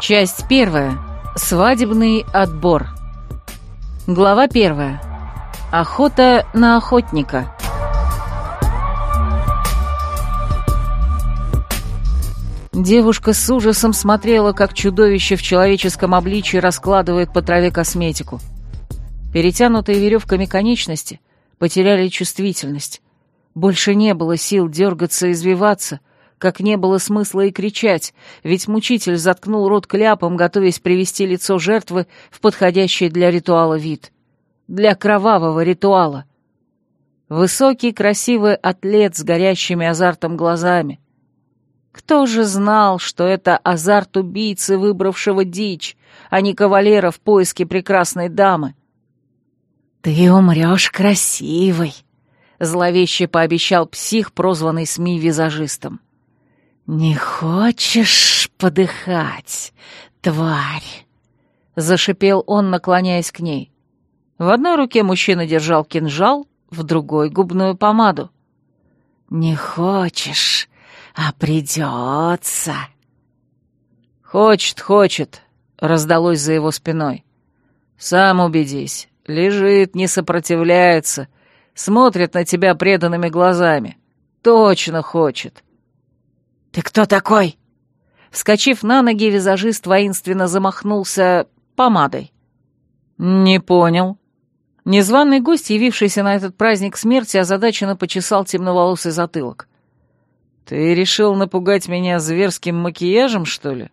Часть первая. Свадебный отбор. Глава первая. Охота на охотника. Девушка с ужасом смотрела, как чудовище в человеческом обличии раскладывает по траве косметику. Перетянутые веревками конечности потеряли чувствительность. Больше не было сил дергаться и извиваться, как не было смысла и кричать, ведь мучитель заткнул рот кляпом, готовясь привести лицо жертвы в подходящий для ритуала вид. Для кровавого ритуала. Высокий, красивый атлет с горящими азартом глазами. Кто же знал, что это азарт убийцы, выбравшего дичь, а не кавалера в поиске прекрасной дамы? «Ты умрешь красивой», — зловеще пообещал псих, прозванный СМИ визажистом. «Не хочешь подыхать, тварь?» — зашипел он, наклоняясь к ней. В одной руке мужчина держал кинжал, в другой — губную помаду. «Не хочешь, а придется». «Хочет, хочет», — раздалось за его спиной. «Сам убедись, Лежит, не сопротивляется, смотрит на тебя преданными глазами. Точно хочет. «Ты кто такой?» Вскочив на ноги, визажист воинственно замахнулся помадой. «Не понял». Незваный гость, явившийся на этот праздник смерти, озадаченно почесал темноволосый затылок. «Ты решил напугать меня зверским макияжем, что ли?»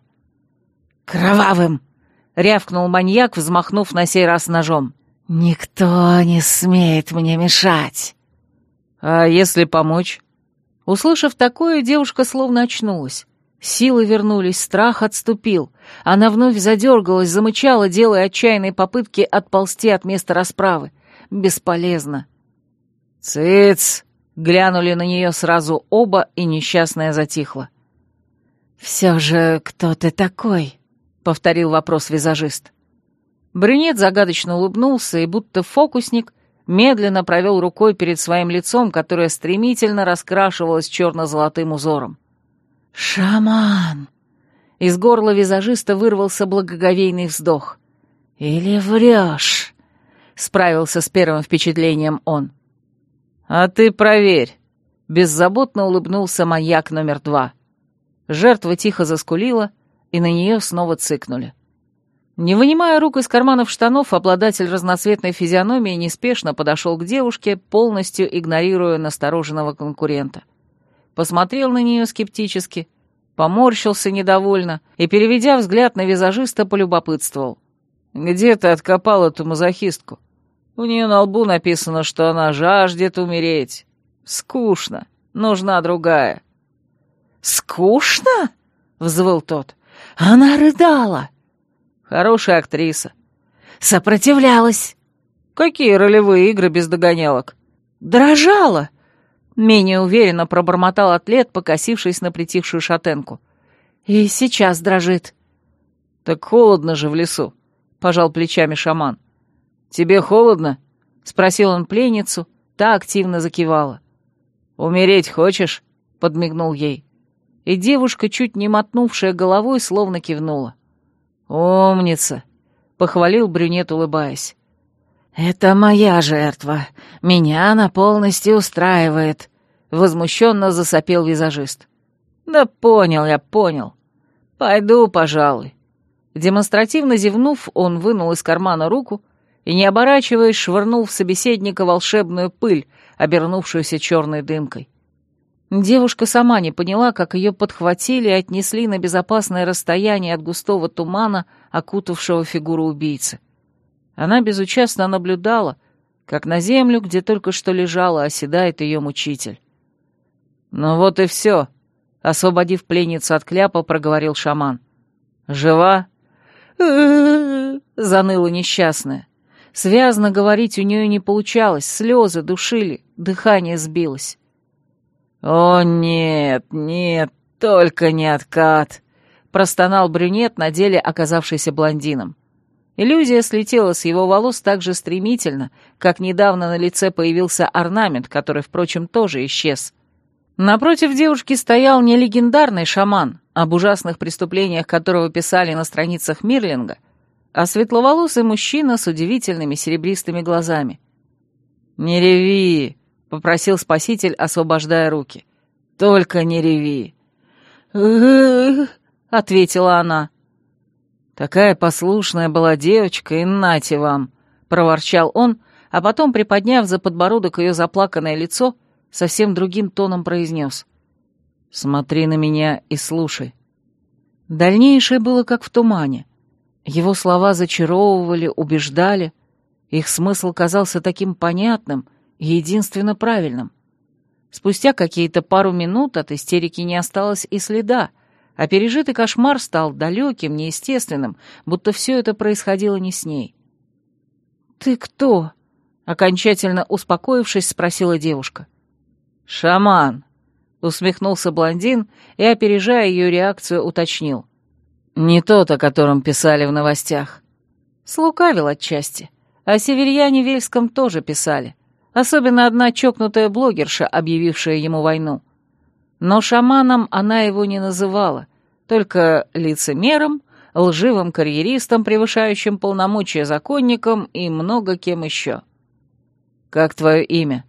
«Кровавым!» — рявкнул маньяк, взмахнув на сей раз ножом. «Никто не смеет мне мешать!» «А если помочь?» Услышав такое, девушка словно очнулась. Силы вернулись, страх отступил. Она вновь задергалась, замычала, делая отчаянные попытки отползти от места расправы. Бесполезно. «Цыц!» — глянули на нее сразу оба, и несчастная затихла. «Все же кто ты такой?» — повторил вопрос визажист. Брюнет загадочно улыбнулся и, будто фокусник, медленно провел рукой перед своим лицом, которое стремительно раскрашивалось черно-золотым узором. «Шаман!» Из горла визажиста вырвался благоговейный вздох. «Или врешь?» — справился с первым впечатлением он. «А ты проверь!» — беззаботно улыбнулся маньяк номер два. Жертва тихо заскулила, и на нее снова цыкнули. Не вынимая рук из карманов штанов, обладатель разноцветной физиономии неспешно подошел к девушке, полностью игнорируя настороженного конкурента. Посмотрел на нее скептически, поморщился недовольно и, переведя взгляд на визажиста, полюбопытствовал. «Где ты откопал эту мазохистку? У нее на лбу написано, что она жаждет умереть. Скучно, нужна другая». «Скучно?» — взвыл тот. «Она рыдала!» Хорошая актриса. Сопротивлялась. Какие ролевые игры без догонялок? Дрожала. Менее уверенно пробормотал атлет, покосившись на притихшую шатенку. И сейчас дрожит. Так холодно же в лесу, пожал плечами шаман. Тебе холодно? Спросил он пленницу, та активно закивала. «Умереть хочешь?» — подмигнул ей. И девушка, чуть не мотнувшая головой, словно кивнула. «Умница!» — похвалил брюнет, улыбаясь. «Это моя жертва. Меня она полностью устраивает», — возмущенно засопел визажист. «Да понял я, понял. Пойду, пожалуй». Демонстративно зевнув, он вынул из кармана руку и, не оборачиваясь, швырнул в собеседника волшебную пыль, обернувшуюся черной дымкой. Девушка сама не поняла, как ее подхватили и отнесли на безопасное расстояние от густого тумана, окутавшего фигуру убийцы. Она безучастно наблюдала, как на землю, где только что лежала, оседает ее мучитель. «Ну вот и все», — освободив пленницу от кляпа, проговорил шаман. «Жива?» заныла несчастная. Связно говорить у нее не получалось, слезы душили, дыхание сбилось. «О, нет, нет, только не откат!» — простонал брюнет, на деле оказавшийся блондином. Иллюзия слетела с его волос так же стремительно, как недавно на лице появился орнамент, который, впрочем, тоже исчез. Напротив девушки стоял не легендарный шаман, об ужасных преступлениях которого писали на страницах Мирлинга, а светловолосый мужчина с удивительными серебристыми глазами. «Не реви!» — попросил спаситель, освобождая руки. «Только не реви!» ответила она. «Такая послушная была девочка, и нате вам!» — проворчал он, а потом, приподняв за подбородок ее заплаканное лицо, совсем другим тоном произнес. «Смотри на меня и слушай». Дальнейшее было как в тумане. Его слова зачаровывали, убеждали. Их смысл казался таким понятным единственно правильным. Спустя какие-то пару минут от истерики не осталось и следа, а пережитый кошмар стал далеким, неестественным, будто все это происходило не с ней. «Ты кто?» — окончательно успокоившись, спросила девушка. «Шаман», — усмехнулся блондин и, опережая ее реакцию, уточнил. «Не тот, о котором писали в новостях». Слукавил отчасти. О северьяне Вельском тоже писали. Особенно одна чокнутая блогерша, объявившая ему войну. Но шаманом она его не называла, только лицемером, лживым карьеристом, превышающим полномочия законником и много кем еще. «Как твое имя?»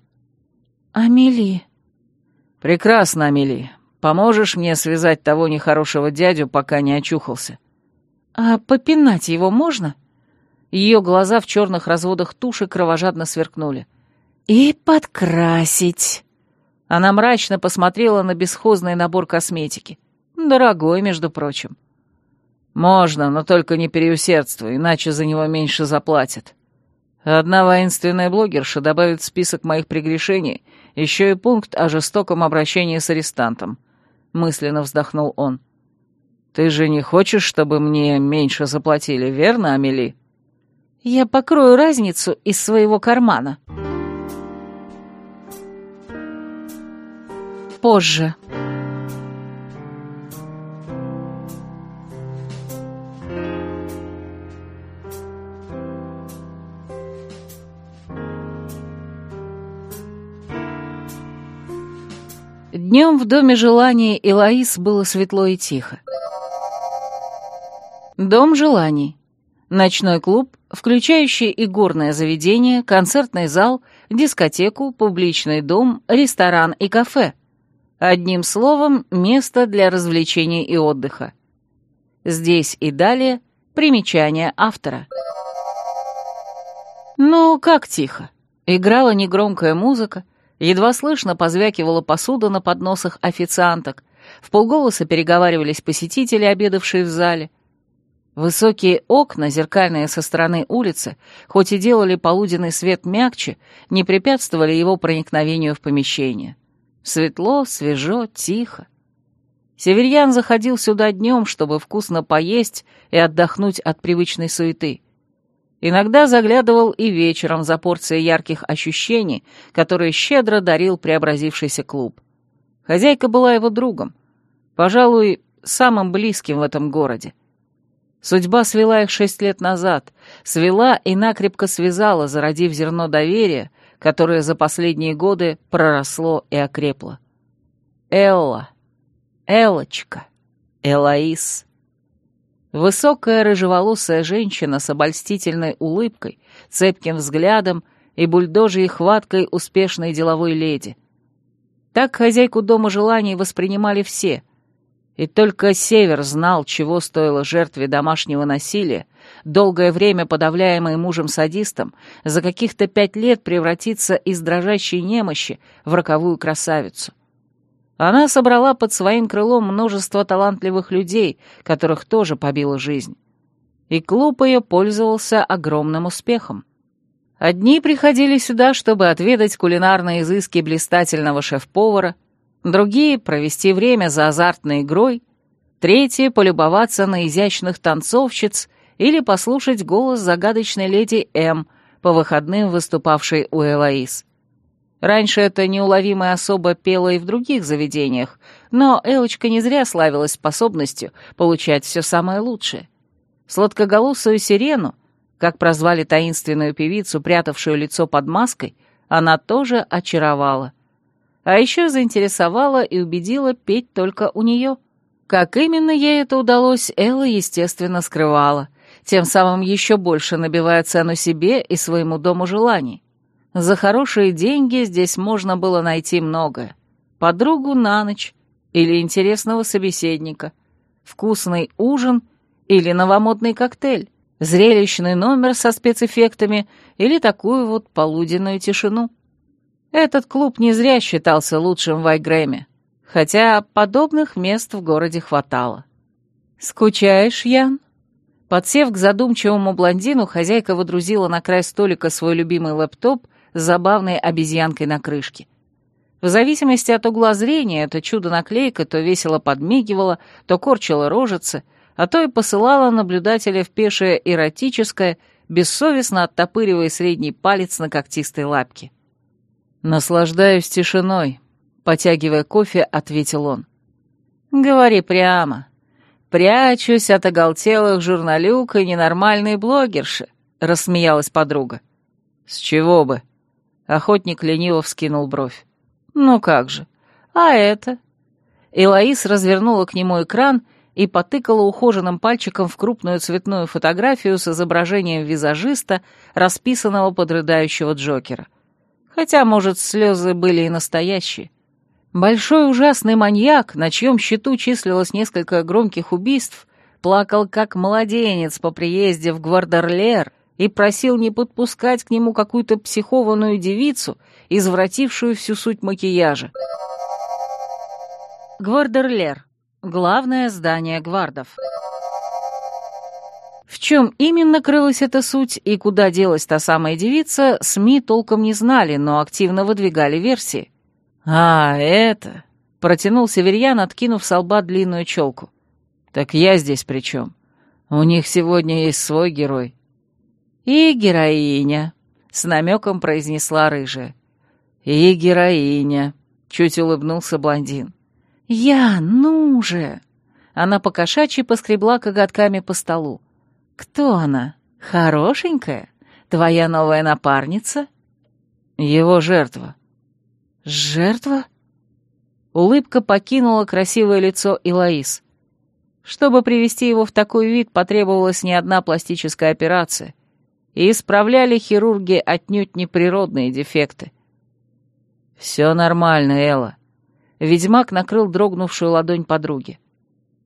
«Амели». «Прекрасно, Амели. Поможешь мне связать того нехорошего дядю, пока не очухался?» «А попинать его можно?» Ее глаза в черных разводах туши кровожадно сверкнули. «И подкрасить». Она мрачно посмотрела на бесхозный набор косметики. Дорогой, между прочим. Можно, но только не переусердствуй, иначе за него меньше заплатят. Одна воинственная блогерша добавит в список моих прегрешений еще и пункт о жестоком обращении с арестантом. Мысленно вздохнул он. Ты же не хочешь, чтобы мне меньше заплатили, верно, Амели? Я покрою разницу из своего кармана. Позже. Днем в доме желаний Элоиз было светло и тихо. Дом желаний. Ночной клуб, включающий и горное заведение, концертный зал, дискотеку, публичный дом, ресторан и кафе. Одним словом, место для развлечений и отдыха. Здесь и далее примечание автора. Ну, как тихо. Играла негромкая музыка, Едва слышно позвякивала посуда на подносах официанток. В полголоса переговаривались посетители, обедавшие в зале. Высокие окна, зеркальные со стороны улицы, хоть и делали полуденный свет мягче, не препятствовали его проникновению в помещение. Светло, свежо, тихо. Северьян заходил сюда днем, чтобы вкусно поесть и отдохнуть от привычной суеты. Иногда заглядывал и вечером за порцией ярких ощущений, которые щедро дарил преобразившийся клуб. Хозяйка была его другом, пожалуй, самым близким в этом городе. Судьба свела их шесть лет назад, свела и накрепко связала, зародив зерно доверия, которое за последние годы проросло и окрепло. Элла, Элочка, Элаис. Высокая рыжеволосая женщина с обольстительной улыбкой, цепким взглядом и бульдожьей хваткой успешной деловой леди. Так хозяйку дома желаний воспринимали все. И только Север знал, чего стоило жертве домашнего насилия, долгое время подавляемой мужем-садистом, за каких-то пять лет превратиться из дрожащей немощи в роковую красавицу. Она собрала под своим крылом множество талантливых людей, которых тоже побила жизнь. И клуб ее пользовался огромным успехом. Одни приходили сюда, чтобы отведать кулинарные изыски блистательного шеф-повара, другие — провести время за азартной игрой, третьи — полюбоваться на изящных танцовщиц или послушать голос загадочной леди М, по выходным выступавшей у Элоиз. Раньше эта неуловимая особа пела и в других заведениях, но Элочка не зря славилась способностью получать все самое лучшее. Сладкоголосую сирену, как прозвали таинственную певицу, прятавшую лицо под маской, она тоже очаровала. А еще заинтересовала и убедила петь только у нее. Как именно ей это удалось, Элла, естественно, скрывала, тем самым еще больше набивая цену себе и своему дому желаний. За хорошие деньги здесь можно было найти многое. Подругу на ночь или интересного собеседника, вкусный ужин или новомодный коктейль, зрелищный номер со спецэффектами или такую вот полуденную тишину. Этот клуб не зря считался лучшим в Айгрэме хотя подобных мест в городе хватало. «Скучаешь, Ян?» Подсев к задумчивому блондину, хозяйка водрузила на край столика свой любимый лэптоп с забавной обезьянкой на крышке. В зависимости от угла зрения это чудо-наклейка то весело подмигивала, то корчила рожицы, а то и посылала наблюдателя в пешее эротическое, бессовестно оттопыривая средний палец на когтистой лапке. «Наслаждаюсь тишиной», Потягивая кофе, ответил он. «Говори прямо. Прячусь от оголтелых журналюк и ненормальной блогерши», — рассмеялась подруга. «С чего бы?» Охотник лениво вскинул бровь. «Ну как же. А это?» Элоис развернула к нему экран и потыкала ухоженным пальчиком в крупную цветную фотографию с изображением визажиста, расписанного под рыдающего Джокера. Хотя, может, слезы были и настоящие. Большой ужасный маньяк, на чьем счету числилось несколько громких убийств, плакал как младенец по приезде в Гвардерлер и просил не подпускать к нему какую-то психованную девицу, извратившую всю суть макияжа. Гвардерлер. Главное здание гвардов. В чем именно крылась эта суть и куда делась та самая девица, СМИ толком не знали, но активно выдвигали версии. «А, это...» — протянул Северьян, откинув с лба длинную челку. «Так я здесь при чем? У них сегодня есть свой герой». «И героиня», — с намеком произнесла рыжая. «И героиня», — чуть улыбнулся блондин. «Я, ну же!» Она покошачьи поскребла коготками по столу. «Кто она? Хорошенькая? Твоя новая напарница?» «Его жертва», «Жертва?» Улыбка покинула красивое лицо Илаис. Чтобы привести его в такой вид, потребовалась не одна пластическая операция, и исправляли хирурги отнюдь неприродные дефекты. «Все нормально, Элла». Ведьмак накрыл дрогнувшую ладонь подруги.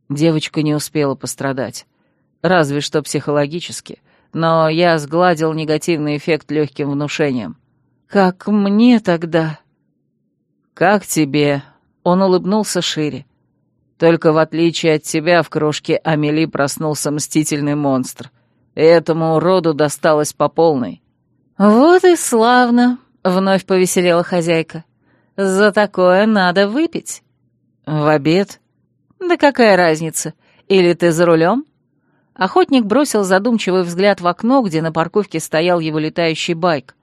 Девочка не успела пострадать. Разве что психологически. Но я сгладил негативный эффект легким внушением. «Как мне тогда?» «Как тебе?» — он улыбнулся шире. «Только в отличие от тебя в крошке Амели проснулся мстительный монстр. И этому уроду досталось по полной». «Вот и славно!» — вновь повеселела хозяйка. «За такое надо выпить». «В обед?» «Да какая разница? Или ты за рулем?» Охотник бросил задумчивый взгляд в окно, где на парковке стоял его летающий байк.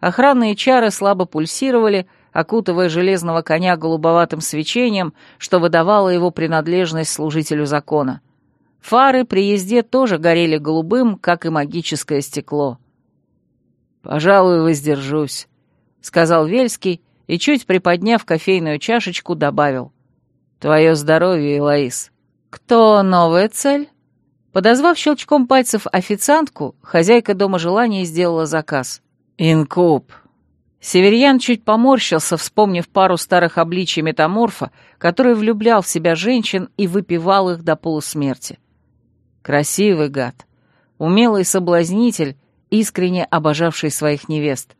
Охранные чары слабо пульсировали, окутывая железного коня голубоватым свечением, что выдавало его принадлежность служителю закона. Фары при езде тоже горели голубым, как и магическое стекло. «Пожалуй, воздержусь», — сказал Вельский и, чуть приподняв кофейную чашечку, добавил. «Твое здоровье, Элоиз». «Кто новая цель?» Подозвав щелчком пальцев официантку, хозяйка дома желаний сделала заказ. «Инкуб», Северьян чуть поморщился, вспомнив пару старых обличий метаморфа, который влюблял в себя женщин и выпивал их до полусмерти. Красивый гад, умелый соблазнитель, искренне обожавший своих невест.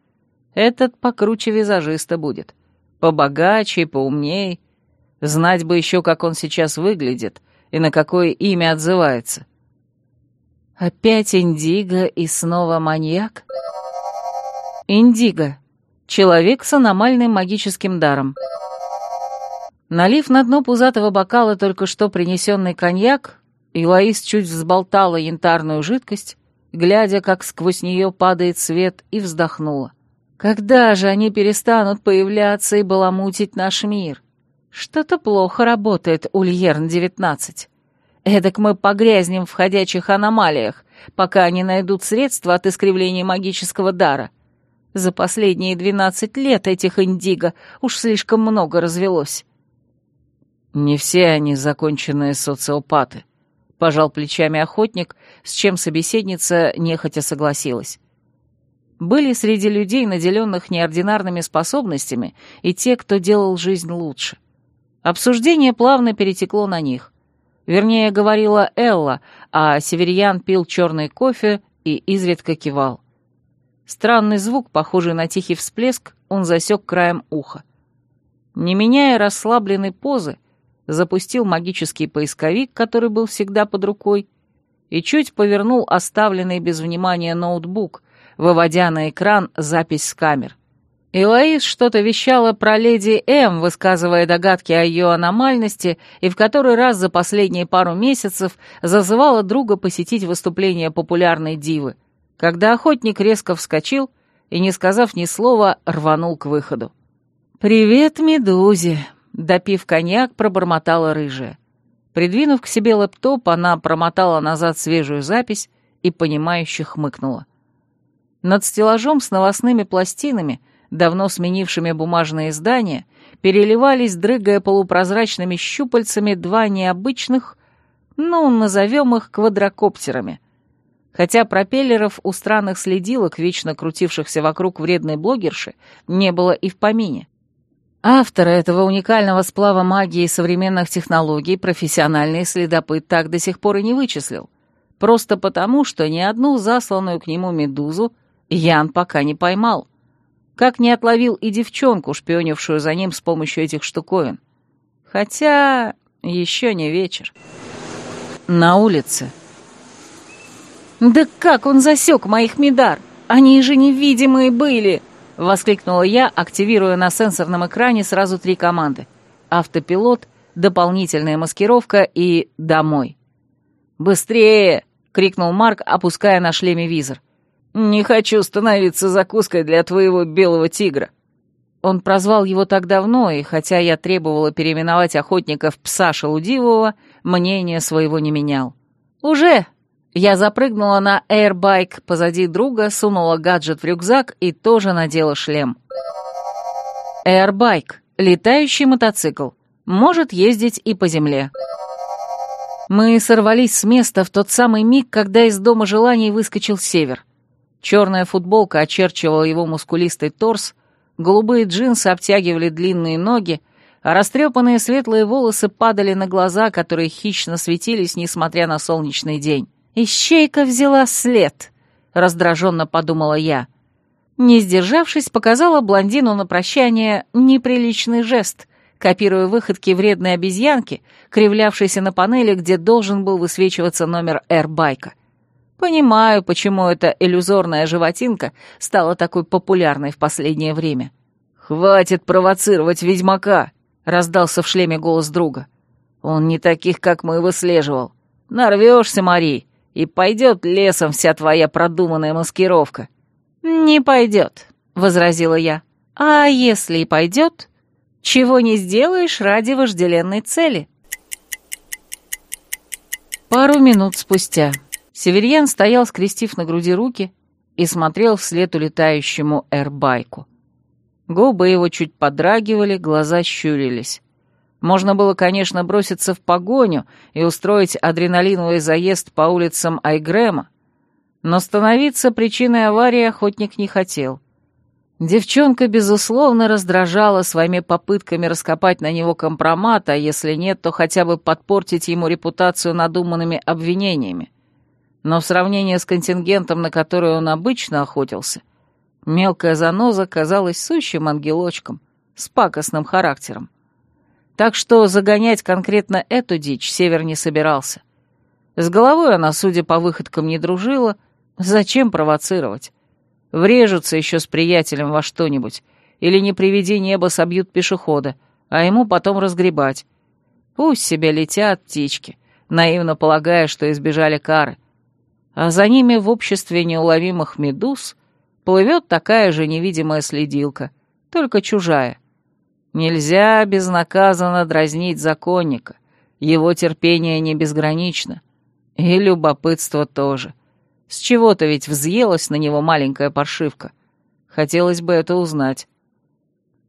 Этот покруче визажиста будет, побогаче поумней. Знать бы еще, как он сейчас выглядит и на какое имя отзывается. Опять Индиго и снова маньяк? Индиго. Человек с аномальным магическим даром. Налив на дно пузатого бокала только что принесенный коньяк, Илаис чуть взболтала янтарную жидкость, глядя, как сквозь нее падает свет, и вздохнула. «Когда же они перестанут появляться и баламутить наш мир? Что-то плохо работает, Ульерн-19. Эдак мы погрязнем в ходячих аномалиях, пока они найдут средства от искривления магического дара. За последние двенадцать лет этих индиго уж слишком много развелось. Не все они законченные социопаты, пожал плечами охотник, с чем собеседница нехотя согласилась. Были среди людей, наделенных неординарными способностями, и те, кто делал жизнь лучше. Обсуждение плавно перетекло на них. Вернее, говорила Элла, а Северьян пил черный кофе и изредка кивал. Странный звук, похожий на тихий всплеск, он засек краем уха. Не меняя расслабленной позы, запустил магический поисковик, который был всегда под рукой, и чуть повернул оставленный без внимания ноутбук, выводя на экран запись с камер. Илоис что-то вещала про леди М, высказывая догадки о ее аномальности, и в который раз за последние пару месяцев зазывала друга посетить выступление популярной дивы когда охотник резко вскочил и, не сказав ни слова, рванул к выходу. «Привет, Медузе!» — допив коньяк, пробормотала рыжая. Придвинув к себе лэптоп, она промотала назад свежую запись и, понимающе хмыкнула. Над стеллажом с новостными пластинами, давно сменившими бумажные издания, переливались, дрыгая полупрозрачными щупальцами, два необычных, ну, назовем их квадрокоптерами, хотя пропеллеров у странных следилок, вечно крутившихся вокруг вредной блогерши, не было и в помине. Автора этого уникального сплава магии и современных технологий профессиональный следопыт так до сих пор и не вычислил. Просто потому, что ни одну засланную к нему медузу Ян пока не поймал. Как не отловил и девчонку, шпионившую за ним с помощью этих штуковин. Хотя еще не вечер. На улице «Да как он засек моих медар? Они же невидимые были!» — воскликнула я, активируя на сенсорном экране сразу три команды. Автопилот, дополнительная маскировка и «Домой». «Быстрее!» — крикнул Марк, опуская на шлеме визор. «Не хочу становиться закуской для твоего белого тигра». Он прозвал его так давно, и хотя я требовала переименовать охотников пса шелудивого, мнение своего не менял. «Уже!» Я запрыгнула на airbike позади друга, сунула гаджет в рюкзак и тоже надела шлем. Airbike — летающий мотоцикл. Может ездить и по земле. Мы сорвались с места в тот самый миг, когда из дома желаний выскочил север. Черная футболка очерчивала его мускулистый торс, голубые джинсы обтягивали длинные ноги, а растрепанные светлые волосы падали на глаза, которые хищно светились, несмотря на солнечный день. «Ищейка взяла след», — раздраженно подумала я. Не сдержавшись, показала блондину на прощание неприличный жест, копируя выходки вредной обезьянки, кривлявшейся на панели, где должен был высвечиваться номер эрбайка. Понимаю, почему эта иллюзорная животинка стала такой популярной в последнее время. «Хватит провоцировать ведьмака!» — раздался в шлеме голос друга. «Он не таких, как мы, выслеживал. Нарвешься, Мари, и пойдет лесом вся твоя продуманная маскировка». «Не пойдет», — возразила я. «А если и пойдет, чего не сделаешь ради вожделенной цели?» Пару минут спустя Северьян стоял, скрестив на груди руки, и смотрел вслед улетающему эрбайку. Губы его чуть подрагивали, глаза щурились. Можно было, конечно, броситься в погоню и устроить адреналиновый заезд по улицам Айгрема, но становиться причиной аварии охотник не хотел. Девчонка, безусловно, раздражала своими попытками раскопать на него компромат, а если нет, то хотя бы подпортить ему репутацию надуманными обвинениями. Но в сравнении с контингентом, на который он обычно охотился, мелкая заноза казалась сущим ангелочком с пакостным характером. Так что загонять конкретно эту дичь Север не собирался. С головой она, судя по выходкам, не дружила. Зачем провоцировать? Врежутся еще с приятелем во что-нибудь. Или не приведи небо собьют пешехода, а ему потом разгребать. Пусть себе летят птички, наивно полагая, что избежали кары. А за ними в обществе неуловимых медуз плывет такая же невидимая следилка, только чужая. Нельзя безнаказанно дразнить законника. Его терпение не безгранично. И любопытство тоже. С чего-то ведь взъелась на него маленькая паршивка. Хотелось бы это узнать.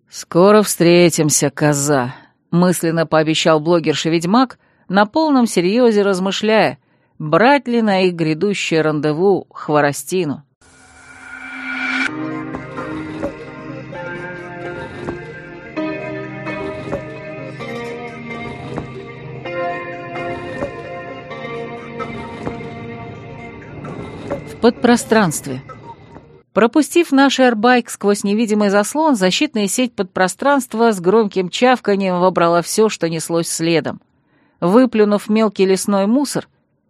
«Скоро встретимся, коза», — мысленно пообещал блогерша-ведьмак, на полном серьезе размышляя, брать ли на их грядущее рандеву хворостину. В подпространстве. Пропустив наш эрбайк сквозь невидимый заслон, защитная сеть подпространства с громким чавканием вобрала все, что неслось следом. Выплюнув мелкий лесной мусор,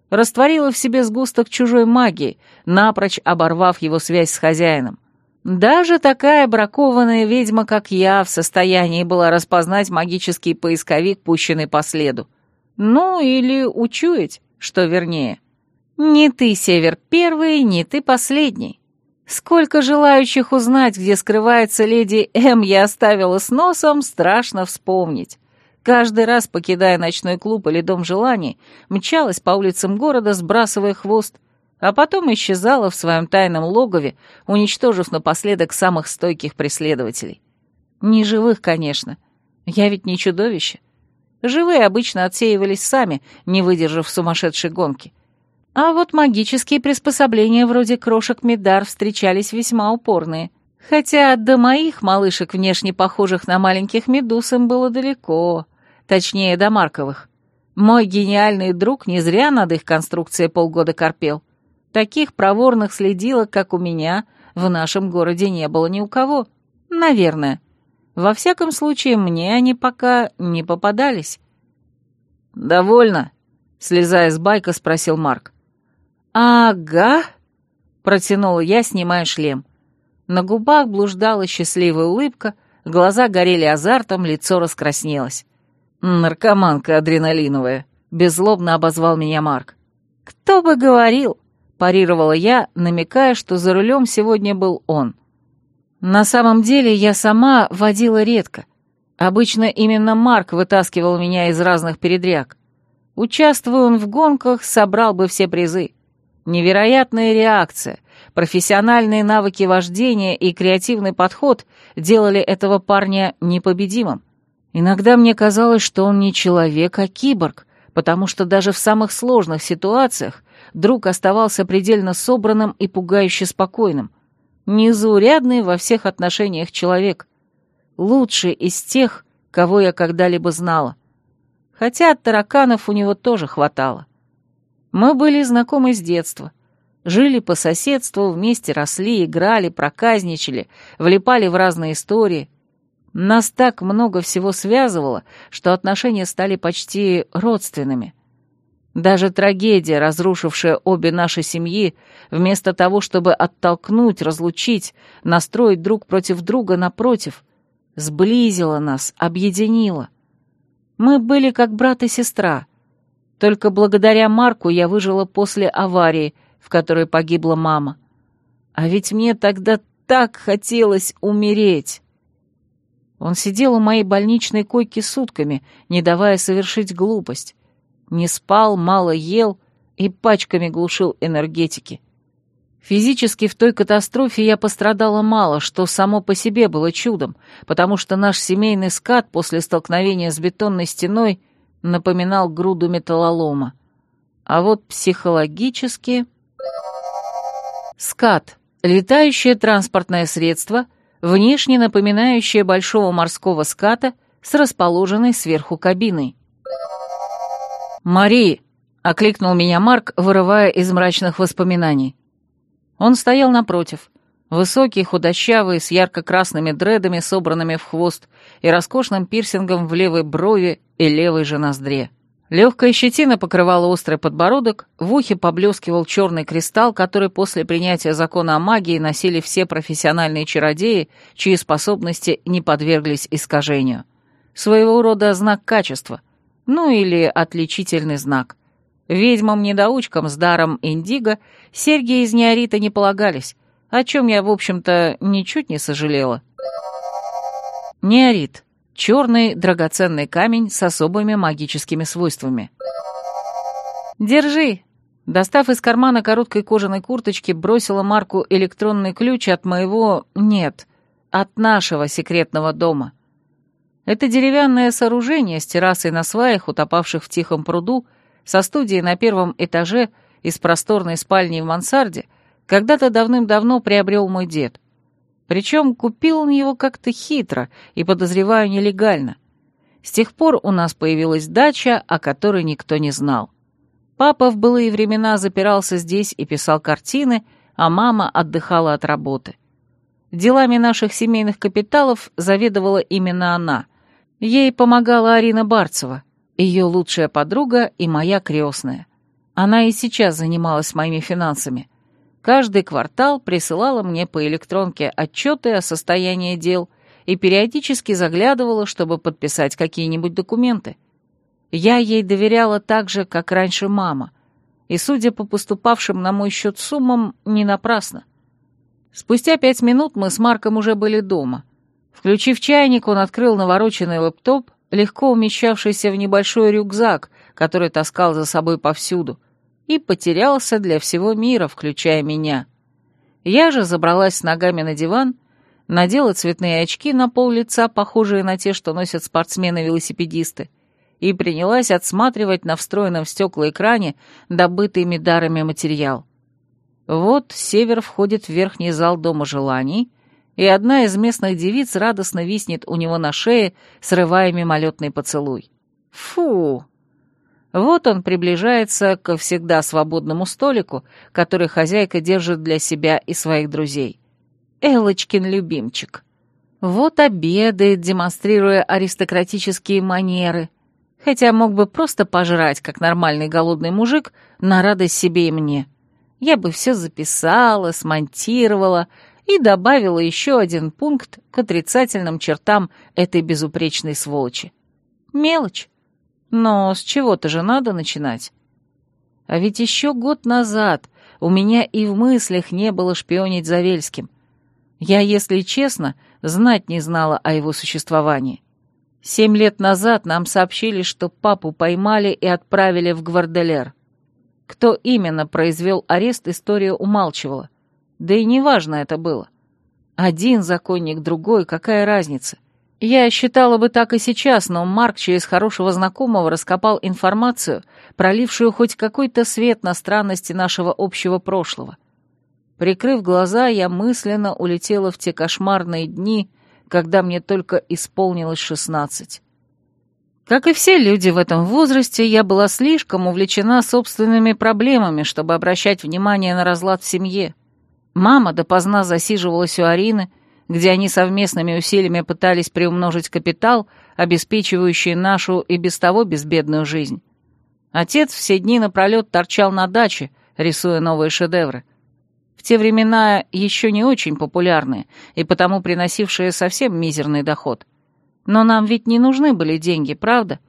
растворила в себе сгусток чужой магии, напрочь оборвав его связь с хозяином. Даже такая бракованная ведьма, как я, в состоянии была распознать магический поисковик, пущенный по следу. Ну, или учуять, что вернее. Не ты, Север, первый, не ты последний. Сколько желающих узнать, где скрывается леди М, я оставила с носом, страшно вспомнить. Каждый раз, покидая ночной клуб или дом желаний, мчалась по улицам города, сбрасывая хвост, а потом исчезала в своем тайном логове, уничтожив напоследок самых стойких преследователей. Не живых, конечно. Я ведь не чудовище. Живые обычно отсеивались сами, не выдержав сумасшедшей гонки. А вот магические приспособления вроде крошек Медар встречались весьма упорные. Хотя до моих малышек, внешне похожих на маленьких медуз, им было далеко. Точнее, до Марковых. Мой гениальный друг не зря над их конструкцией полгода корпел. Таких проворных следилок, как у меня, в нашем городе не было ни у кого. Наверное. Во всяком случае, мне они пока не попадались. «Довольно?» — слезая с байка, спросил Марк. «Ага», — протянула я, снимая шлем. На губах блуждала счастливая улыбка, глаза горели азартом, лицо раскраснелось. «Наркоманка адреналиновая», — беззлобно обозвал меня Марк. «Кто бы говорил?» — парировала я, намекая, что за рулем сегодня был он. На самом деле я сама водила редко. Обычно именно Марк вытаскивал меня из разных передряг. Участвуя он в гонках, собрал бы все призы. Невероятная реакция, профессиональные навыки вождения и креативный подход делали этого парня непобедимым. Иногда мне казалось, что он не человек, а киборг, потому что даже в самых сложных ситуациях друг оставался предельно собранным и пугающе спокойным. Незаурядный во всех отношениях человек. Лучший из тех, кого я когда-либо знала. Хотя от тараканов у него тоже хватало. Мы были знакомы с детства. Жили по соседству, вместе росли, играли, проказничали, влипали в разные истории. Нас так много всего связывало, что отношения стали почти родственными. Даже трагедия, разрушившая обе наши семьи, вместо того, чтобы оттолкнуть, разлучить, настроить друг против друга напротив, сблизила нас, объединила. Мы были как брат и сестра — только благодаря Марку я выжила после аварии, в которой погибла мама. А ведь мне тогда так хотелось умереть. Он сидел у моей больничной койки сутками, не давая совершить глупость. Не спал, мало ел и пачками глушил энергетики. Физически в той катастрофе я пострадала мало, что само по себе было чудом, потому что наш семейный скат после столкновения с бетонной стеной — напоминал груду металлолома. А вот психологически... Скат — летающее транспортное средство, внешне напоминающее большого морского ската с расположенной сверху кабиной. «Мари!» — окликнул меня Марк, вырывая из мрачных воспоминаний. Он стоял напротив, Высокий, худощавый, с ярко-красными дредами, собранными в хвост, и роскошным пирсингом в левой брови и левой же ноздре. Легкая щетина покрывала острый подбородок, в ухе поблескивал черный кристалл, который после принятия закона о магии носили все профессиональные чародеи, чьи способности не подверглись искажению. Своего рода знак качества, ну или отличительный знак. Ведьмам-недоучкам с даром индиго серьги из неорита не полагались, о чем я, в общем-то, ничуть не сожалела. Неорит — черный драгоценный камень с особыми магическими свойствами. «Держи!» Достав из кармана короткой кожаной курточки, бросила Марку электронный ключ от моего... нет, от нашего секретного дома. Это деревянное сооружение с террасой на сваях, утопавших в тихом пруду, со студией на первом этаже и с просторной спальней в мансарде, когда-то давным-давно приобрел мой дед. Причем купил он его как-то хитро и, подозреваю, нелегально. С тех пор у нас появилась дача, о которой никто не знал. Папа в былые времена запирался здесь и писал картины, а мама отдыхала от работы. Делами наших семейных капиталов заведовала именно она. Ей помогала Арина Барцева, ее лучшая подруга и моя крестная. Она и сейчас занималась моими финансами. Каждый квартал присылала мне по электронке отчеты о состоянии дел и периодически заглядывала, чтобы подписать какие-нибудь документы. Я ей доверяла так же, как раньше мама, и, судя по поступавшим на мой счет суммам, не напрасно. Спустя пять минут мы с Марком уже были дома. Включив чайник, он открыл навороченный лэптоп, легко умещавшийся в небольшой рюкзак, который таскал за собой повсюду, и потерялся для всего мира, включая меня. Я же забралась с ногами на диван, надела цветные очки на пол лица, похожие на те, что носят спортсмены-велосипедисты, и принялась отсматривать на встроенном в стеклоэкране добытый Мидарами материал. Вот север входит в верхний зал Дома желаний, и одна из местных девиц радостно виснет у него на шее, срывая мимолетный поцелуй. Фу! Вот он приближается ко всегда свободному столику, который хозяйка держит для себя и своих друзей. Элочкин любимчик. Вот обедает, демонстрируя аристократические манеры, хотя мог бы просто пожрать, как нормальный голодный мужик, на радость себе и мне. Я бы все записала, смонтировала и добавила еще один пункт к отрицательным чертам этой безупречной сволочи. Мелочь. Но с чего-то же надо начинать. А ведь еще год назад у меня и в мыслях не было шпионить за Вельским. Я, если честно, знать не знала о его существовании. Семь лет назад нам сообщили, что папу поймали и отправили в Гварделер. Кто именно произвел арест, история умалчивала. Да и неважно это было. Один законник, другой, какая разница? Я считала бы так и сейчас, но Марк через хорошего знакомого раскопал информацию, пролившую хоть какой-то свет на странности нашего общего прошлого. Прикрыв глаза, я мысленно улетела в те кошмарные дни, когда мне только исполнилось шестнадцать. Как и все люди в этом возрасте, я была слишком увлечена собственными проблемами, чтобы обращать внимание на разлад в семье. Мама допоздна засиживалась у Арины, где они совместными усилиями пытались приумножить капитал, обеспечивающий нашу и без того безбедную жизнь. Отец все дни напролет торчал на даче, рисуя новые шедевры — те времена еще не очень популярные и потому приносившие совсем мизерный доход. Но нам ведь не нужны были деньги, правда?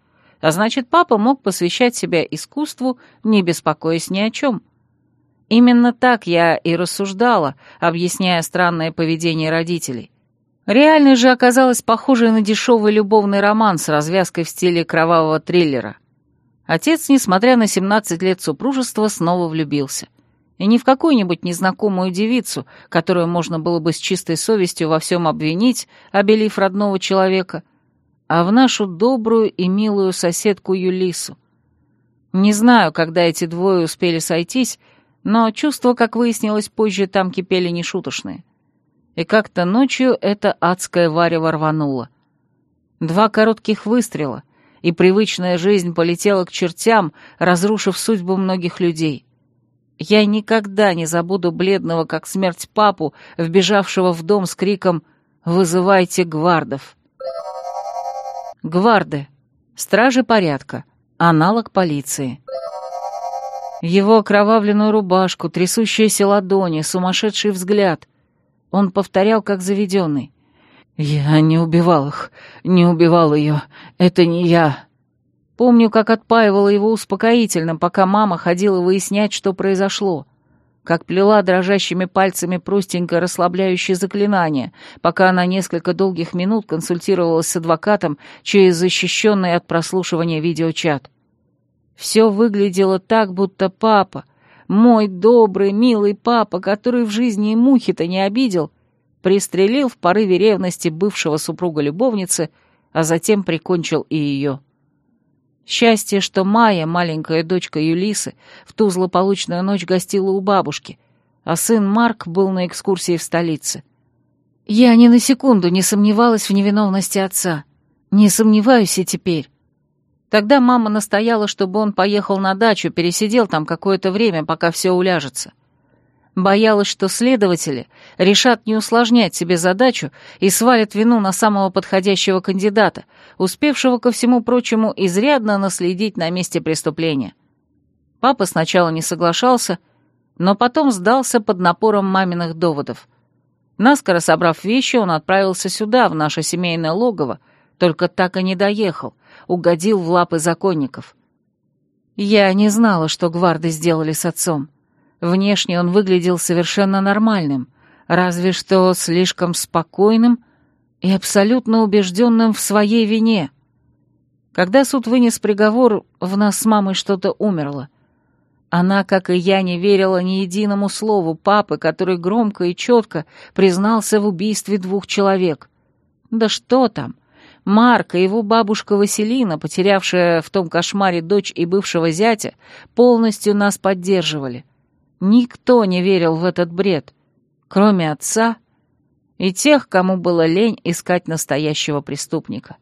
А значит, папа мог посвящать себя искусству, не беспокоясь ни о чем. Именно так я и рассуждала, объясняя странное поведение родителей. Реальность же оказалась похожей на дешевый любовный роман с развязкой в стиле кровавого триллера. Отец, несмотря на 17 лет супружества, снова влюбился. И не в какую-нибудь незнакомую девицу, которую можно было бы с чистой совестью во всем обвинить, обелив родного человека, а в нашу добрую и милую соседку Юлису. Не знаю, когда эти двое успели сойтись, но чувства, как выяснилось позже, там кипели нешуточные. И как-то ночью это адское варево рвануло. Два коротких выстрела, и привычная жизнь полетела к чертям, разрушив судьбу многих людей. Я никогда не забуду бледного, как смерть папу, вбежавшего в дом с криком «Вызывайте гвардов!». Гварды. Стражи порядка. Аналог полиции. Его окровавленную рубашку, трясущиеся ладони, сумасшедший взгляд. Он повторял, как заведенный. «Я не убивал их, не убивал ее. Это не я. Помню, как отпаивала его успокоительно, пока мама ходила выяснять, что произошло. Как плела дрожащими пальцами простенькое расслабляющее заклинание, пока она несколько долгих минут консультировалась с адвокатом через защищенный от прослушивания видеочат. Все выглядело так, будто папа, мой добрый, милый папа, который в жизни и мухи-то не обидел, пристрелил в порыве ревности бывшего супруга-любовницы, а затем прикончил и ее. Счастье, что Майя, маленькая дочка Юлисы, в ту злополучную ночь гостила у бабушки, а сын Марк был на экскурсии в столице. Я ни на секунду не сомневалась в невиновности отца. Не сомневаюсь и теперь. Тогда мама настояла, чтобы он поехал на дачу, пересидел там какое-то время, пока все уляжется. Боялась, что следователи решат не усложнять себе задачу и свалят вину на самого подходящего кандидата, успевшего, ко всему прочему, изрядно наследить на месте преступления. Папа сначала не соглашался, но потом сдался под напором маминых доводов. Наскоро собрав вещи, он отправился сюда, в наше семейное логово, только так и не доехал, угодил в лапы законников. Я не знала, что гварды сделали с отцом. Внешне он выглядел совершенно нормальным, разве что слишком спокойным и абсолютно убежденным в своей вине. Когда суд вынес приговор, в нас с мамой что-то умерло. Она, как и я, не верила ни единому слову папы, который громко и четко признался в убийстве двух человек. Да что там! Марк и его бабушка Василина, потерявшая в том кошмаре дочь и бывшего зятя, полностью нас поддерживали. Никто не верил в этот бред, кроме отца и тех, кому было лень искать настоящего преступника.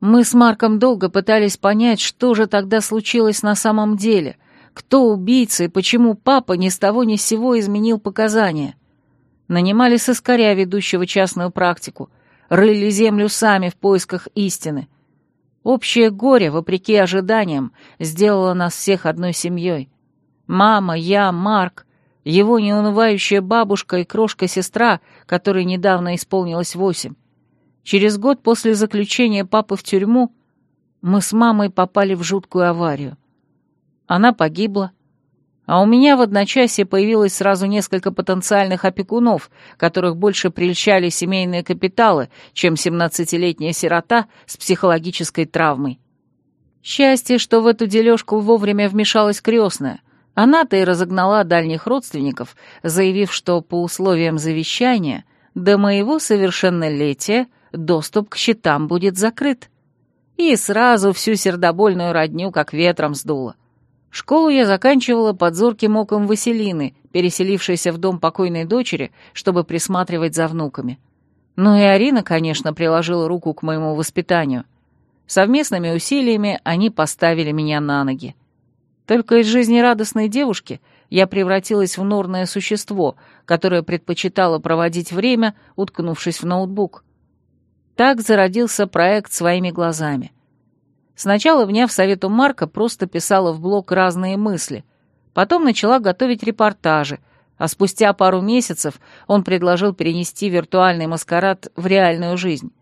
Мы с Марком долго пытались понять, что же тогда случилось на самом деле, кто убийца и почему папа ни с того ни с сего изменил показания. Нанимали сыскаря, ведущего частную практику, рыли землю сами в поисках истины. Общее горе, вопреки ожиданиям, сделало нас всех одной семьей. Мама, я, Марк, его неунывающая бабушка и крошка-сестра, которой недавно исполнилось восемь. Через год после заключения папы в тюрьму мы с мамой попали в жуткую аварию. Она погибла, а у меня в одночасье появилось сразу несколько потенциальных опекунов, которых больше прельщали семейные капиталы, чем семнадцатилетняя сирота с психологической травмой. Счастье, что в эту дележку вовремя вмешалась крестная — она-то и разогнала дальних родственников, заявив, что по условиям завещания до моего совершеннолетия доступ к счетам будет закрыт. И сразу всю сердобольную родню как ветром сдуло. Школу я заканчивала под зорким оком Василины, переселившейся в дом покойной дочери, чтобы присматривать за внуками. Ну и Арина, конечно, приложила руку к моему воспитанию. Совместными усилиями они поставили меня на ноги. Только из жизнерадостной девушки я превратилась в норное существо, которое предпочитало проводить время, уткнувшись в ноутбук. Так зародился проект своими глазами. Сначала, вняв совету Марка, просто писала в блог разные мысли. Потом начала готовить репортажи, а спустя пару месяцев он предложил перенести виртуальный маскарад в реальную жизнь.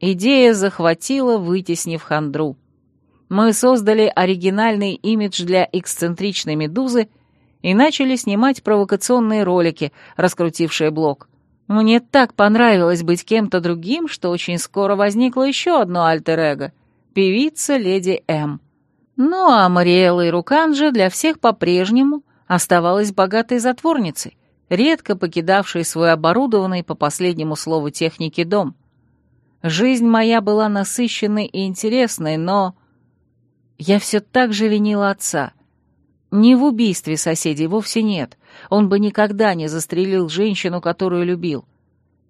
Идея захватила, вытеснив хандру мы создали оригинальный имидж для эксцентричной медузы и начали снимать провокационные ролики, раскрутившие блог. Мне так понравилось быть кем-то другим, что очень скоро возникло еще одно альтер-эго — певица Леди М. Ну а Мариэлла и Руканджа для всех по-прежнему оставалась богатой затворницей, редко покидавшей свой оборудованный по последнему слову техники дом. Жизнь моя была насыщенной и интересной, но я все так же винила отца. Не в убийстве соседей вовсе нет. Он бы никогда не застрелил женщину, которую любил.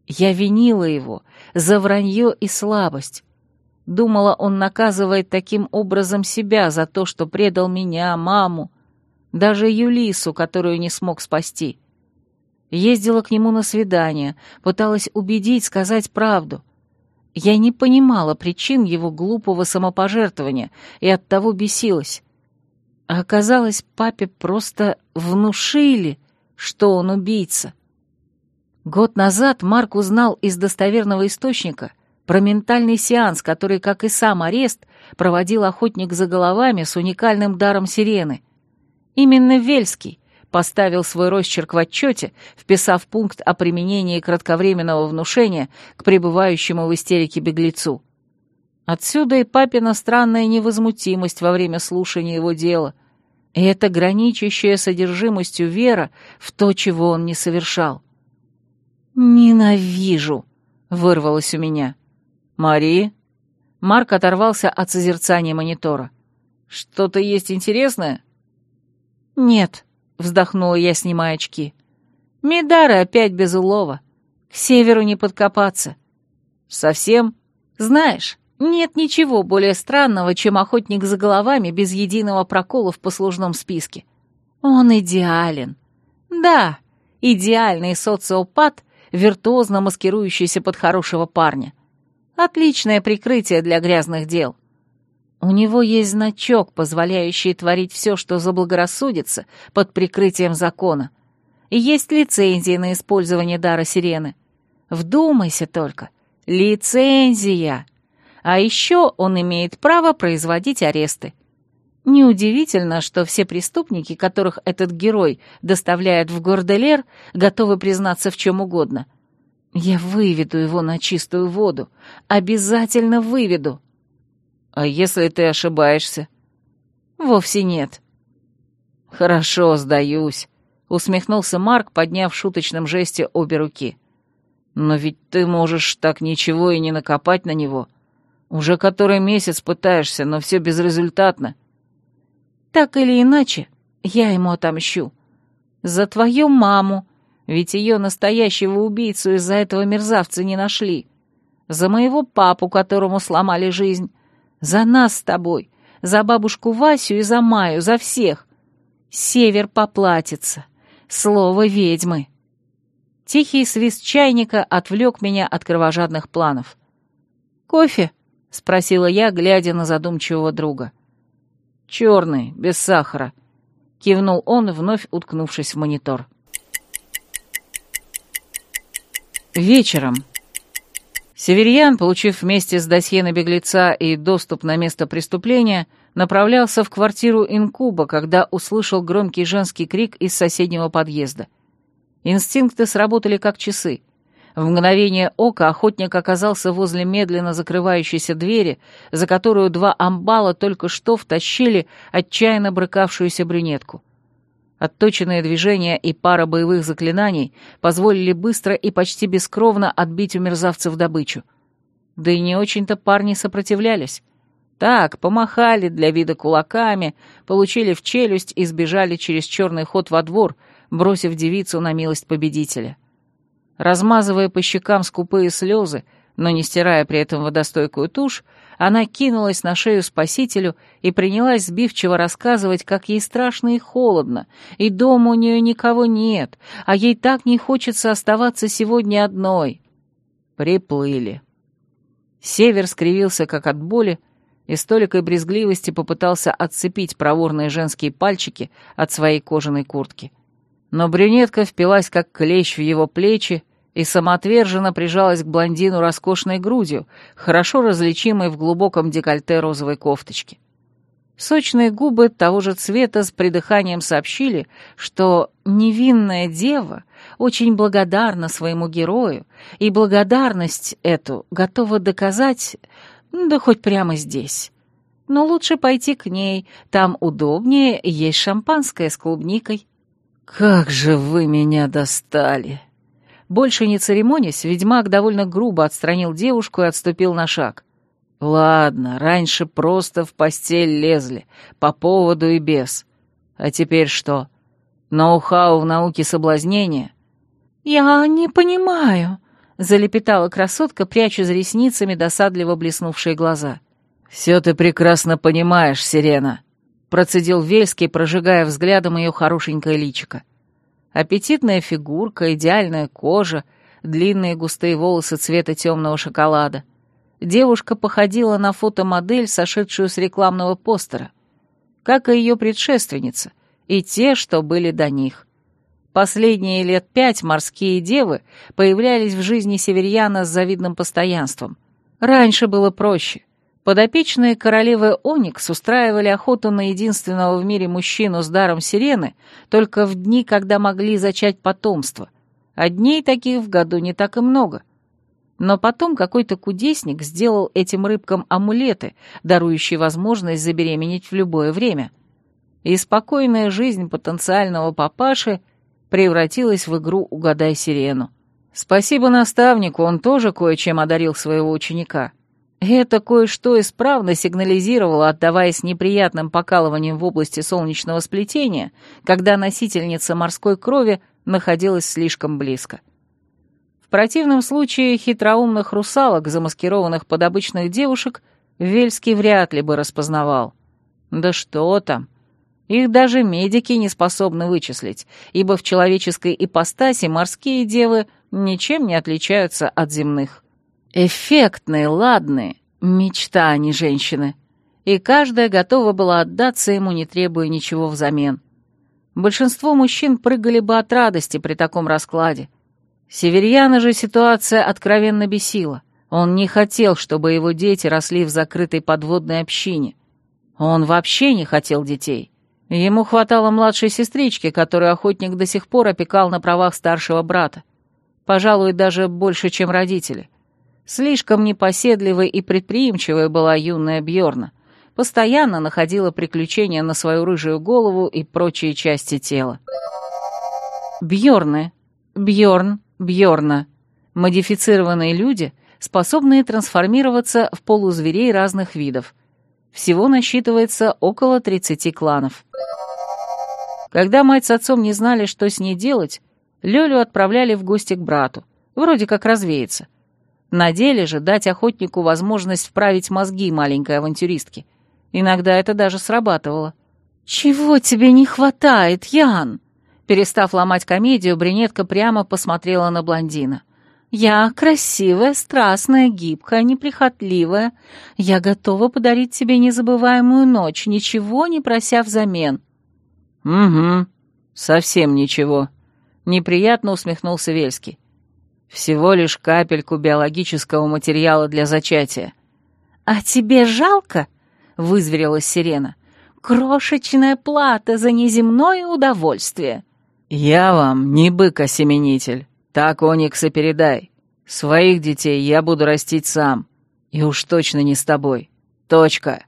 Я винила его за вранье и слабость. Думала, он наказывает таким образом себя за то, что предал меня, маму, даже Юлису, которую не смог спасти. Ездила к нему на свидание, пыталась убедить, сказать правду. Я не понимала причин его глупого самопожертвования и оттого бесилась. А оказалось, папе просто внушили, что он убийца. Год назад Марк узнал из достоверного источника про ментальный сеанс, который, как и сам арест, проводил охотник за головами с уникальным даром сирены. Именно Вельский поставил свой росчерк в отчете, вписав пункт о применении кратковременного внушения к пребывающему в истерике беглецу. Отсюда и папина странная невозмутимость во время слушания его дела. И это граничащая содержимостью вера в то, чего он не совершал. «Ненавижу!» — вырвалось у меня. «Мари?» Марк оторвался от созерцания монитора. «Что-то есть интересное?» «Нет», — вздохнула я, снимая очки. «Медары опять без улова. К северу не подкопаться». «Совсем?» «Знаешь, нет ничего более странного, чем охотник за головами без единого прокола в послужном списке. Он идеален. Да, идеальный социопат, виртуозно маскирующийся под хорошего парня. Отличное прикрытие для грязных дел. У него есть значок, позволяющий творить все, что заблагорассудится, под прикрытием закона. И есть лицензия на использование дара сирены. Вдумайся только. Лицензия! А еще он имеет право производить аресты. Неудивительно, что все преступники, которых этот герой доставляет в Горделер, готовы признаться в чем угодно. Я выведу его на чистую воду. Обязательно выведу. А если ты ошибаешься? Вовсе нет. Хорошо, сдаюсь, усмехнулся Марк, подняв в шуточном жесте обе руки. Но ведь ты можешь так ничего и не накопать на него. Уже который месяц пытаешься, но все безрезультатно. — так или иначе, я ему отомщу. За твою маму, ведь ее настоящего убийцу из-за этого мерзавца не нашли. За моего папу, которому сломали жизнь. За нас с тобой, за бабушку Васю и за Маю, за всех. Север поплатится. Слово ведьмы. Тихий свист чайника отвлек меня от кровожадных планов. «Кофе?» — спросила я, глядя на задумчивого друга. «Черный, без сахара», — кивнул он, вновь уткнувшись в монитор. Вечером. Северьян, получив вместе с досье на беглеца и доступ на место преступления, направлялся в квартиру инкуба, когда услышал громкий женский крик из соседнего подъезда. Инстинкты сработали как часы. В мгновение ока охотник оказался возле медленно закрывающейся двери, за которую два амбала только что втащили отчаянно брыкавшуюся брюнетку. Отточенные движения и пара боевых заклинаний позволили быстро и почти бескровно отбить у мерзавцев добычу. Да и не очень-то парни сопротивлялись. Так, помахали для вида кулаками, получили в челюсть и сбежали через черный ход во двор, бросив девицу на милость победителя. — Размазывая по щекам скупые слезы, но не стирая при этом водостойкую тушь, она кинулась на шею спасителю и принялась сбивчиво рассказывать, как ей страшно и холодно, и дома у нее никого нет, а ей так не хочется оставаться сегодня одной. Приплыли. Север скривился как от боли и с толикой брезгливости попытался отцепить проворные женские пальчики от своей кожаной куртки. Но брюнетка впилась как клещ в его плечи и самоотверженно прижалась к блондину роскошной грудью, хорошо различимой в глубоком декольте розовой кофточки. Сочные губы того же цвета с придыханием сообщили, что невинная дева очень благодарна своему герою, и благодарность эту готова доказать, да хоть прямо здесь. Но лучше пойти к ней, там удобнее, есть шампанское с клубникой. «Как же вы меня достали!» Больше не церемонясь, ведьмак довольно грубо отстранил девушку и отступил на шаг. «Ладно, раньше просто в постель лезли, по поводу и без. А теперь что? Ноу-хау в науке соблазнения?» «Я не понимаю», — залепетала красотка, пряча за ресницами досадливо блеснувшие глаза. «Все ты прекрасно понимаешь, Сирена», — процедил Вельский, прожигая взглядом ее хорошенькое личико. Аппетитная фигурка, идеальная кожа, длинные густые волосы цвета темного шоколада. Девушка походила на фотомодель, сошедшую с рекламного постера, как и ее предшественница, и те, что были до них. Последние лет пять морские девы появлялись в жизни северьяна с завидным постоянством. Раньше было проще. Подопечные королевы Оникс устраивали охоту на единственного в мире мужчину с даром сирены только в дни, когда могли зачать потомство, а дней таких в году не так и много. Но потом какой-то кудесник сделал этим рыбкам амулеты, дарующие возможность забеременеть в любое время. и спокойная жизнь потенциального папаши превратилась в игру «Угадай сирену». Спасибо наставнику, он тоже кое-чем одарил своего ученика. Это кое-что исправно сигнализировало, отдаваясь неприятным покалыванием в области солнечного сплетения, когда носительница морской крови находилась слишком близко. В противном случае хитроумных русалок, замаскированных под обычных девушек, Вельский вряд ли бы распознавал. Да что там, их даже медики не способны вычислить, ибо в человеческой ипостаси морские девы ничем не отличаются от земных. Эффектные, ладные, мечта, а не женщины. И каждая готова была отдаться ему, не требуя ничего взамен. Большинство мужчин прыгали бы от радости при таком раскладе. Северьяна же ситуация откровенно бесила. Он не хотел, чтобы его дети росли в закрытой подводной общине. Он вообще не хотел детей. Ему хватало младшей сестрички, которую охотник до сих пор опекал на правах старшего брата. Пожалуй, даже больше, чем родители. Слишком непоседливой и предприимчивой была юная Бьорна. Постоянно находила приключения на свою рыжую голову и прочие части тела. Бьорны, Бьорн, Бьорна. Модифицированные люди, способные трансформироваться в полузверей разных видов. Всего насчитывается около 30 кланов. Когда мать с отцом не знали, что с ней делать, Лёлю отправляли в гости к брату, вроде как развеяться – на деле же дать охотнику возможность вправить мозги маленькой авантюристки. Иногда это даже срабатывало. «Чего тебе не хватает, Ян?» Перестав ломать комедию, брюнетка прямо посмотрела на блондина. «Я красивая, страстная, гибкая, неприхотливая. Я готова подарить тебе незабываемую ночь, ничего не прося взамен». «Угу, совсем ничего», — неприятно усмехнулся Вельский. Всего лишь капельку биологического материала для зачатия. «А тебе жалко?» — вызверилась сирена. «Крошечная плата за неземное удовольствие». «Я вам не бык-осеменитель. Так Оникса передай. Своих детей я буду растить сам. И уж точно не с тобой. Точка».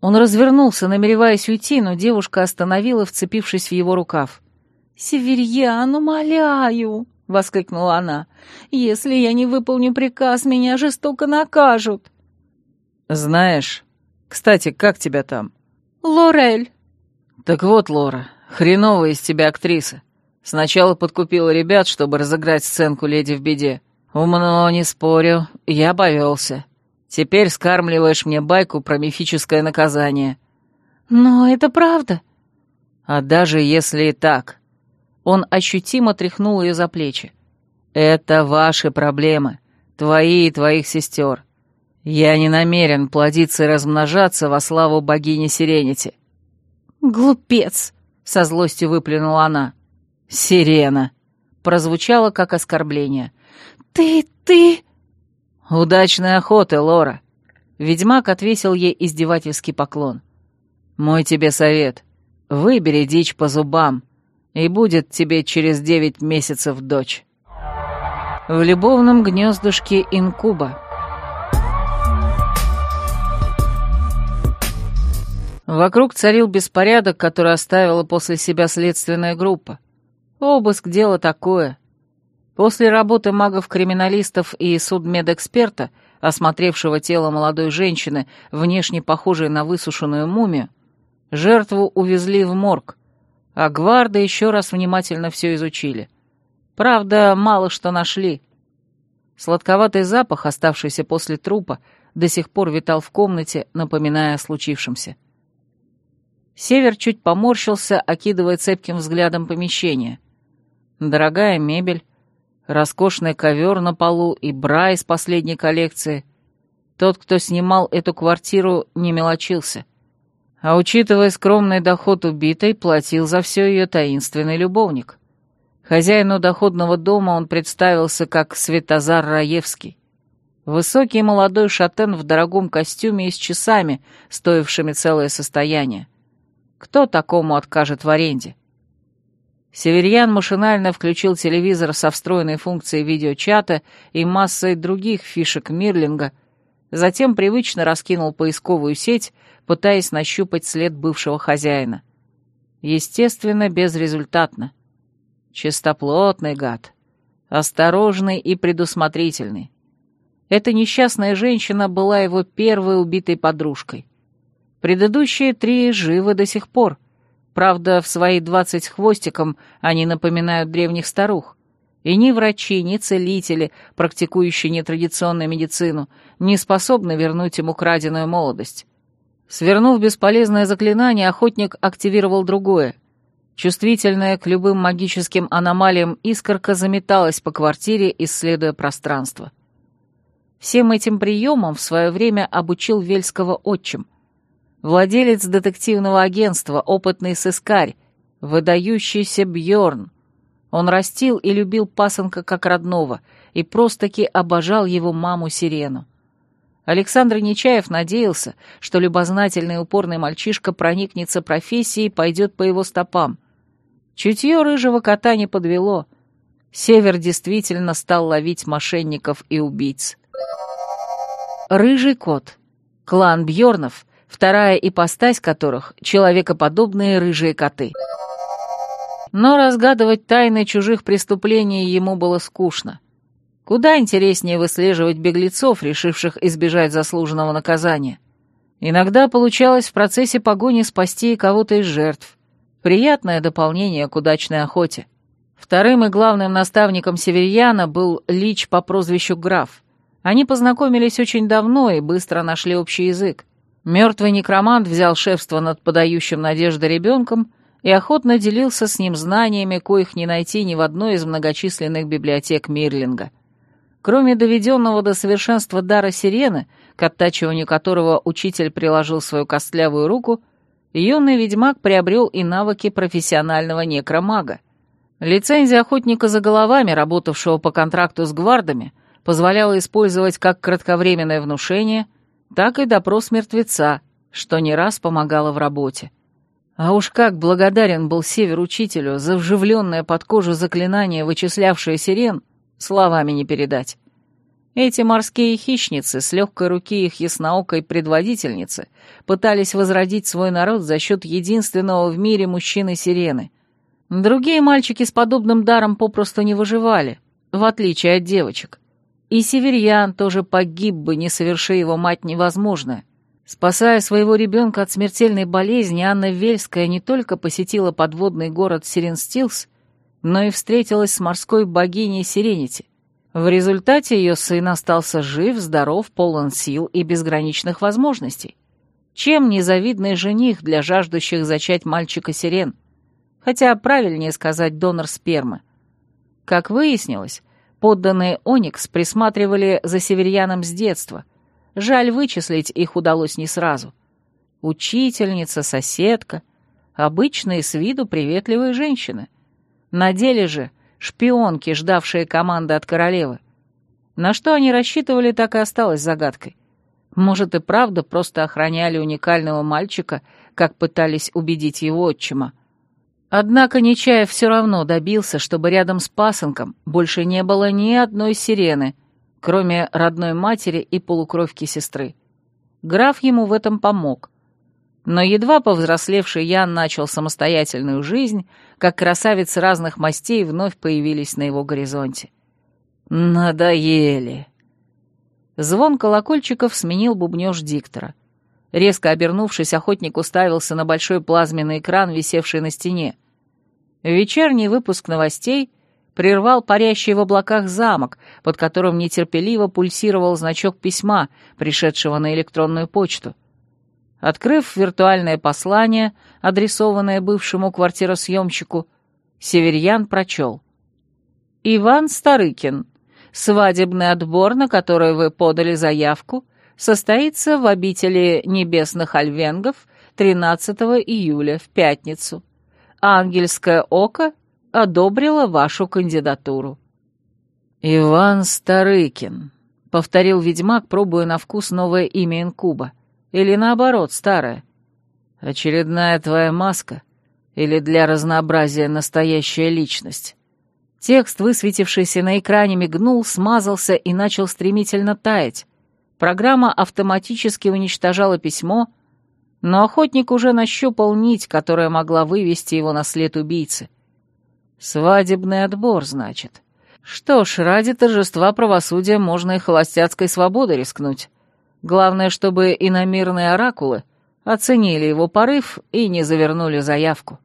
Он развернулся, намереваясь уйти, но девушка остановила, вцепившись в его рукав. «Северьян, умоляю!» — воскликнула она. «Если я не выполню приказ, меня жестоко накажут». «Знаешь, кстати, как тебя там?» «Лорель». «Так вот, Лора, хреновая из тебя актриса. Сначала подкупила ребят, чтобы разыграть сценку «Леди в беде». Умно, не спорю, я повелся. Теперь скармливаешь мне байку про мифическое наказание». «Но это правда». «А даже если и так, он ощутимо тряхнул ее за плечи. «Это ваши проблемы, твои и твоих сестер. Я не намерен плодиться и размножаться во славу богини Сиренити». «Глупец!» — со злостью выплюнула она. «Сирена!» — прозвучало как оскорбление. «Ты... ты...» «Удачной охоты, Лора!» Ведьмак отвесил ей издевательский поклон. «Мой тебе совет. Выбери дичь по зубам и будет тебе через девять месяцев дочь. В любовном гнездушке инкуба. Вокруг царил беспорядок, который оставила после себя следственная группа. Обыск — дело такое. После работы магов-криминалистов и судмедэксперта, осмотревшего тело молодой женщины, внешне похожей на высушенную мумию, жертву увезли в морг, а гварды еще раз внимательно все изучили. Правда, мало что нашли. Сладковатый запах, оставшийся после трупа, до сих пор витал в комнате, напоминая о случившемся. Север чуть поморщился, окидывая цепким взглядом помещение. Дорогая мебель, роскошный ковер на полу и бра из последней коллекции. Тот, кто снимал эту квартиру, не мелочился — а учитывая скромный доход убитой, платил за все ее таинственный любовник. Хозяину доходного дома он представился как Светозар Раевский. Высокий молодой шатен в дорогом костюме и с часами, стоившими целое состояние. Кто такому откажет в аренде? Северьян машинально включил телевизор со встроенной функцией видеочата и массой других фишек Мирлинга, затем привычно раскинул поисковую сеть, пытаясь нащупать след бывшего хозяина. Естественно, безрезультатно. Чистоплотный гад. Осторожный и предусмотрительный. Эта несчастная женщина была его первой убитой подружкой. Предыдущие три живы до сих пор. Правда, в свои двадцать хвостиком они напоминают древних старух. И ни врачи, ни целители, практикующие нетрадиционную медицину, не способны вернуть ему краденую молодость. Свернув бесполезное заклинание, охотник активировал другое. Чувствительная к любым магическим аномалиям искорка заметалась по квартире, исследуя пространство. Всем этим приемам в свое время обучил Вельского отчим. Владелец детективного агентства, опытный сыскарь, выдающийся Бьорн. Он растил и любил пасынка как родного и просто-таки обожал его маму-сирену. Александр Нечаев надеялся, что любознательный и упорный мальчишка проникнется профессией и пойдет по его стопам. Чутье рыжего кота не подвело. Север действительно стал ловить мошенников и убийц. Рыжий кот. Клан Бьорнов, вторая ипостась которых — человекоподобные рыжие коты. Но разгадывать тайны чужих преступлений ему было скучно. Куда интереснее выслеживать беглецов, решивших избежать заслуженного наказания. Иногда получалось в процессе погони спасти кого-то из жертв. Приятное дополнение к удачной охоте. Вторым и главным наставником Северьяна был Лич по прозвищу Граф. Они познакомились очень давно и быстро нашли общий язык. Мертвый некромант взял шефство над подающим надежды ребенком и охотно делился с ним знаниями, коих не найти ни в одной из многочисленных библиотек Мирлинга. Кроме доведенного до совершенства дара сирены, к оттачиванию которого учитель приложил свою костлявую руку, юный ведьмак приобрел и навыки профессионального некромага. Лицензия охотника за головами, работавшего по контракту с гвардами, позволяла использовать как кратковременное внушение, так и допрос мертвеца, что не раз помогало в работе. А уж как благодарен был Север учителю за вживленное под кожу заклинание, вычислявшее сирен, словами не передать. Эти морские хищницы с легкой руки их ясноокой предводительницы пытались возродить свой народ за счет единственного в мире мужчины-сирены. Другие мальчики с подобным даром попросту не выживали, в отличие от девочек. И северьян тоже погиб бы, не соверши его мать невозможное. Спасая своего ребенка от смертельной болезни, Анна Вельская не только посетила подводный город Сиренстилс, но и встретилась с морской богиней Сиренити. В результате ее сын остался жив, здоров, полон сил и безграничных возможностей. Чем незавидный жених для жаждущих зачать мальчика-сирен? Хотя правильнее сказать донор спермы. Как выяснилось, подданные Оникс присматривали за северяном с детства. Жаль, вычислить их удалось не сразу. Учительница, соседка, обычные с виду приветливые женщины — на деле же шпионки, ждавшие команды от королевы. На что они рассчитывали, так и осталось загадкой. Может, и правда просто охраняли уникального мальчика, как пытались убедить его отчима. Однако Нечаев все равно добился, чтобы рядом с пасынком больше не было ни одной сирены, кроме родной матери и полукровки сестры. Граф ему в этом помог — но едва повзрослевший Ян начал самостоятельную жизнь, как красавицы разных мастей вновь появились на его горизонте. «Надоели!» Звон колокольчиков сменил бубнёж диктора. Резко обернувшись, охотник уставился на большой плазменный экран, висевший на стене. Вечерний выпуск новостей прервал парящий в облаках замок, под которым нетерпеливо пульсировал значок письма, пришедшего на электронную почту — Открыв виртуальное послание, адресованное бывшему квартиросъемщику, Северьян прочел. «Иван Старыкин, свадебный отбор, на который вы подали заявку, состоится в обители небесных альвенгов 13 июля в пятницу. Ангельское око одобрило вашу кандидатуру». «Иван Старыкин», — повторил ведьмак, пробуя на вкус новое имя инкуба. Или наоборот, старая? Очередная твоя маска? Или для разнообразия настоящая личность? Текст, высветившийся на экране, мигнул, смазался и начал стремительно таять. Программа автоматически уничтожала письмо, Но охотник уже нащупал нить, которая могла вывести его на след убийцы. Свадебный отбор, значит. Что ж, ради торжества правосудия можно и холостяцкой свободы рискнуть. Главное, чтобы иномирные оракулы оценили его порыв и не завернули заявку.